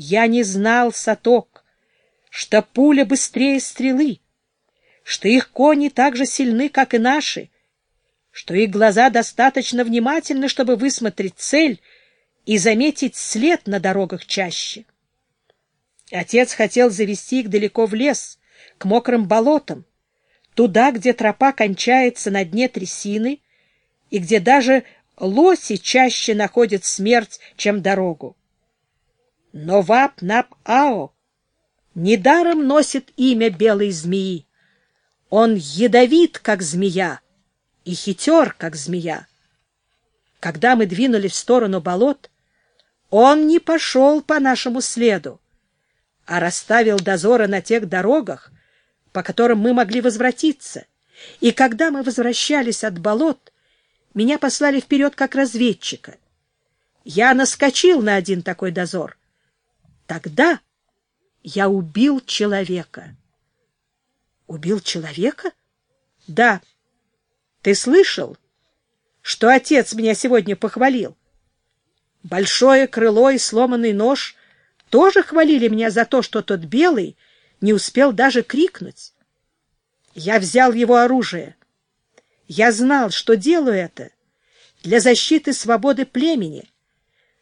Я не знал, Саток, что пуля быстрее стрелы, что их кони так же сильны, как и наши, что их глаза достаточно внимательны, чтобы высмотреть цель и заметить след на дорогах чаще. Отец хотел завести их далеко в лес, к мокрым болотам, туда, где тропа кончается на дне трясины и где даже лоси чаще находят смерть, чем дорогу. Но Вап-Нап-Ао недаром носит имя белой змеи. Он ядовит, как змея, и хитер, как змея. Когда мы двинулись в сторону болот, он не пошел по нашему следу, а расставил дозоры на тех дорогах, по которым мы могли возвратиться. И когда мы возвращались от болот, меня послали вперед как разведчика. Я наскочил на один такой дозор. Тогда я убил человека. Убил человека? Да. Ты слышал, что отец меня сегодня похвалил? Большое крыло и сломанный нож тоже хвалили меня за то, что тот белый не успел даже крикнуть. Я взял его оружие. Я знал, что делаю это для защиты свободы племени,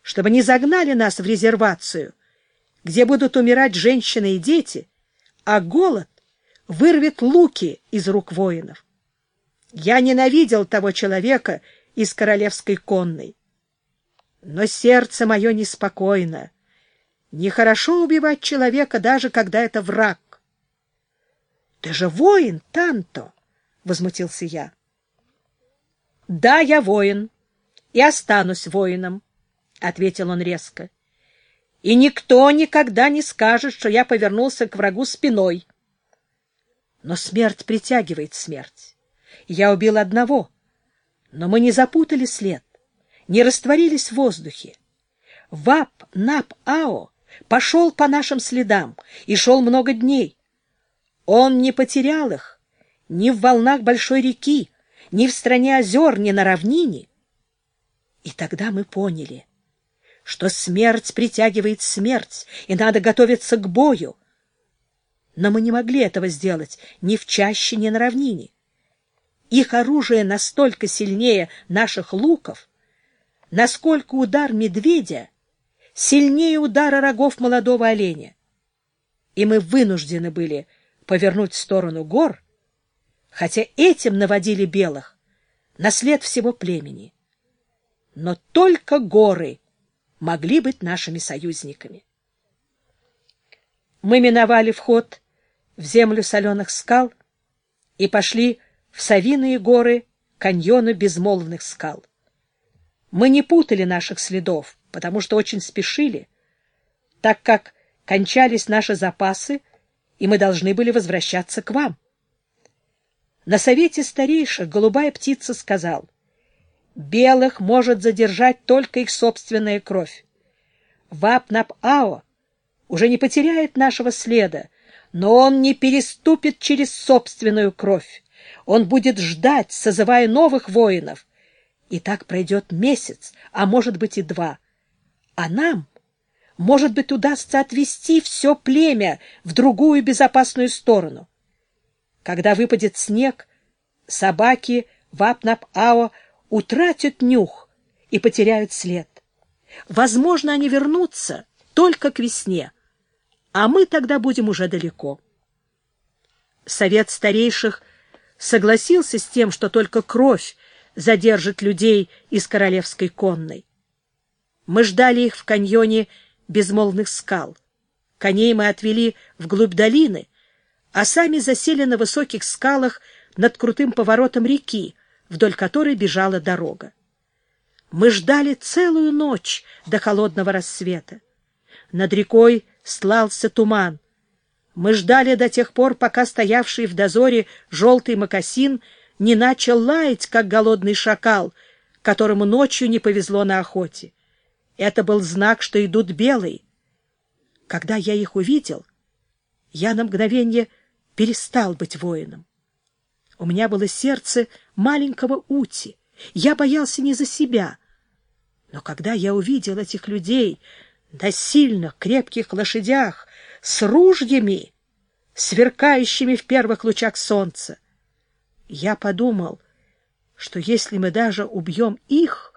чтобы не загнали нас в резервацию, где будут умирать женщины и дети, а голод вырвет луки из рук воинов. Я ненавидел того человека из королевской конной. Но сердце мое неспокойно. Нехорошо убивать человека, даже когда это враг. — Ты же воин, Танто! — возмутился я. — Да, я воин, и останусь воином, — ответил он резко. — И никто никогда не скажет, что я повернулся к врагу спиной. Но смерть притягивает смерть. Я убил одного, но мы не запутали след, не растворились в воздухе. Вап, Нап, Ао пошел по нашим следам и шел много дней. Он не потерял их ни в волнах большой реки, ни в стране озер, ни на равнине. И тогда мы поняли, что смерть притягивает смерть, и надо готовиться к бою. Но мы не могли этого сделать ни в чаще, ни на равнине. Их оружие настолько сильнее наших луков, насколько удар медведя сильнее удара рогов молодого оленя. И мы вынуждены были повернуть в сторону гор, хотя этим наводили белых на след всего племени. Но только горы могли быть нашими союзниками. Мы миновали вход в землю соленых скал и пошли в совиные горы, каньоны безмолвных скал. Мы не путали наших следов, потому что очень спешили, так как кончались наши запасы, и мы должны были возвращаться к вам. На совете старейших голубая птица сказал, «Белых может задержать только их собственная кровь. Вапнап-Ао уже не потеряет нашего следа, но он не переступит через собственную кровь. Он будет ждать, созывая новых воинов. И так пройдет месяц, а может быть и два. А нам, может быть, удастся отвести все племя в другую безопасную сторону. Когда выпадет снег, собаки Вапнап-Ао утратят нюх и потеряют след. Возможно, они вернутся только к весне, а мы тогда будем уже далеко. Совет старейших согласился с тем, что только кровь задержит людей из королевской конной. Мы ждали их в каньоне безмолвных скал. Коней мы отвели вглубь долины, а сами засели на высоких скалах над крутым поворотом реки, вдоль которой бежала дорога. Мы ждали целую ночь до холодного рассвета. Над рекой слался туман. Мы ждали до тех пор, пока стоявший в дозоре желтый мокасин не начал лаять, как голодный шакал, которому ночью не повезло на охоте. Это был знак, что идут белые. Когда я их увидел, я на мгновение перестал быть воином. У меня было сердце маленького Ути. Я боялся не за себя. Но когда я увидел этих людей на сильных, крепких лошадях, с ружьями, сверкающими в первых лучах солнца. Я подумал, что если мы даже убьем их,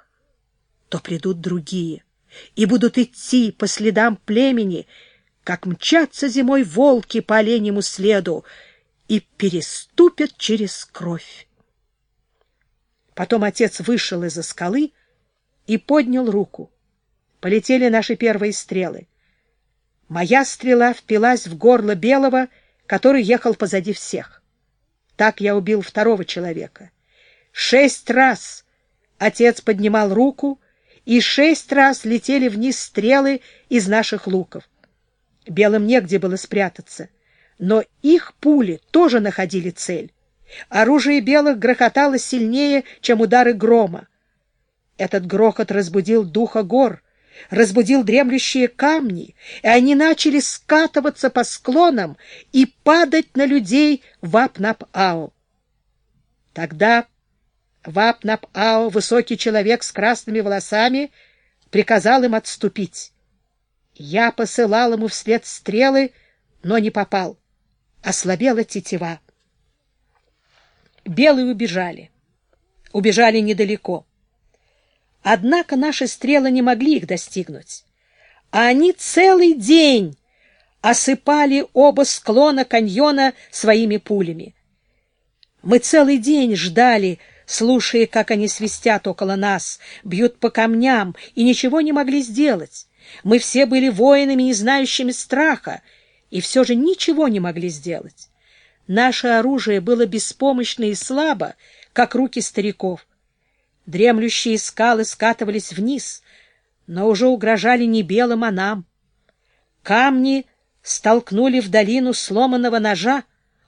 то придут другие и будут идти по следам племени, как мчатся зимой волки по оленьему следу, и переступят через кровь. Потом отец вышел из-за скалы и поднял руку. Полетели наши первые стрелы. Моя стрела впилась в горло белого, который ехал позади всех. Так я убил второго человека. Шесть раз отец поднимал руку, и шесть раз летели вниз стрелы из наших луков. Белым негде было спрятаться, но их пули тоже находили цель. Оружие белых грохотало сильнее, чем удары грома. Этот грохот разбудил духа гор, разбудил дремлющие камни, и они начали скатываться по склонам и падать на людей в Апнап-Ау. Тогда Вапнап-Ау, высокий человек с красными волосами, приказал им отступить. Я посылал ему вслед стрелы, но не попал. Ослабела тетива. Белые убежали. Убежали недалеко. Однако наши стрелы не могли их достигнуть. А они целый день осыпали оба склона каньона своими пулями. Мы целый день ждали, слушая, как они свистят около нас, бьют по камням, и ничего не могли сделать. Мы все были воинами, не знающими страха, и все же ничего не могли сделать. Наше оружие было беспомощно и слабо, как руки стариков. Дремлющие скалы скатывались вниз, но уже угрожали не белым, а нам. Камни столкнули в долину сломанного ножа,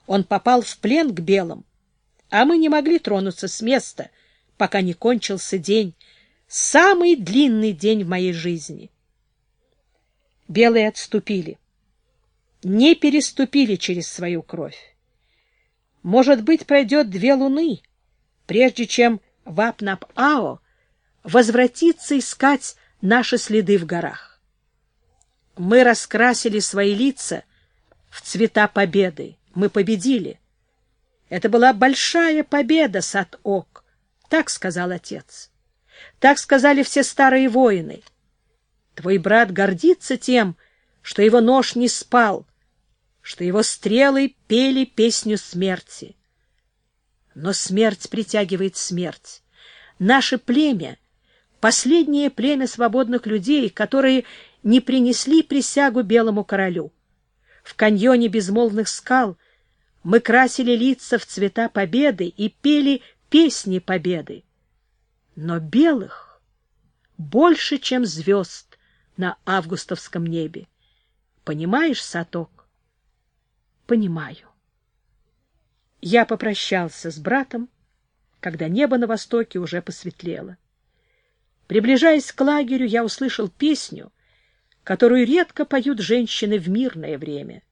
он попал в плен к белым, а мы не могли тронуться с места, пока не кончился день, самый длинный день в моей жизни. Белые отступили, не переступили через свою кровь. Может быть, пройдет две луны, прежде чем Вапнап-Ао возвратится искать наши следы в горах. Мы раскрасили свои лица в цвета победы. Мы победили. Это была большая победа, Сат-Ок, так сказал отец. Так сказали все старые воины. Твой брат гордится тем, что его нож не спал, что его стрелы пели песню смерти. Но смерть притягивает смерть. Наше племя — последнее племя свободных людей, которые не принесли присягу белому королю. В каньоне безмолвных скал мы красили лица в цвета победы и пели песни победы. Но белых больше, чем звезд на августовском небе. Понимаешь, Саток? Понимаю. Я попрощался с братом, когда небо на востоке уже посветлело. Приближаясь к лагерю, я услышал песню, которую редко поют женщины в мирное время.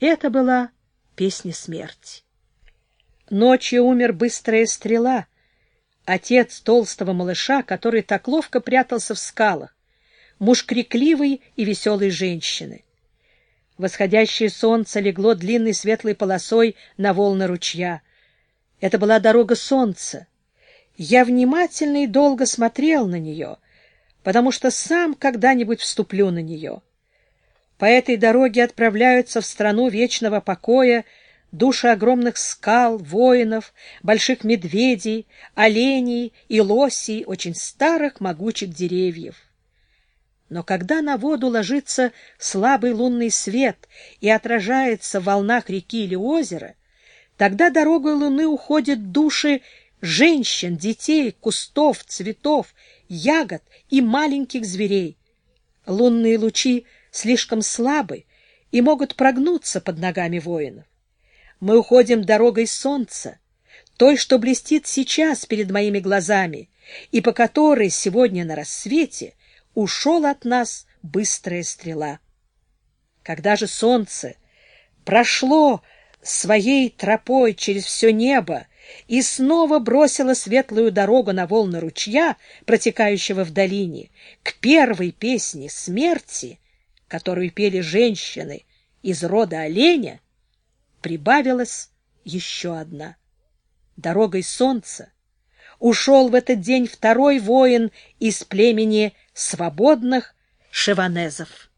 Это была песня смерти. Ночью умер быстрая стрела, отец толстого малыша, который так ловко прятался в скалах, муж крикливой и веселой женщины. Восходящее солнце легло длинной светлой полосой на волны ручья. Это была дорога солнца. Я внимательно и долго смотрел на нее, потому что сам когда-нибудь вступлю на нее. По этой дороге отправляются в страну вечного покоя души огромных скал, воинов, больших медведей, оленей и лосей, очень старых могучих деревьев. Но когда на воду ложится слабый лунный свет и отражается в волнах реки или озера, тогда дорогой луны уходят души женщин, детей, кустов, цветов, ягод и маленьких зверей. Лунные лучи слишком слабы и могут прогнуться под ногами воинов. Мы уходим дорогой солнца, той, что блестит сейчас перед моими глазами, и по которой сегодня на рассвете — ушел от нас быстрая стрела. Когда же солнце прошло своей тропой через все небо и снова бросила светлую дорогу на волны ручья, протекающего в долине, к первой песне смерти, которую пели женщины из рода оленя, прибавилась еще одна. Дорогой солнца ушел в этот день второй воин из племени свободных шеванезов.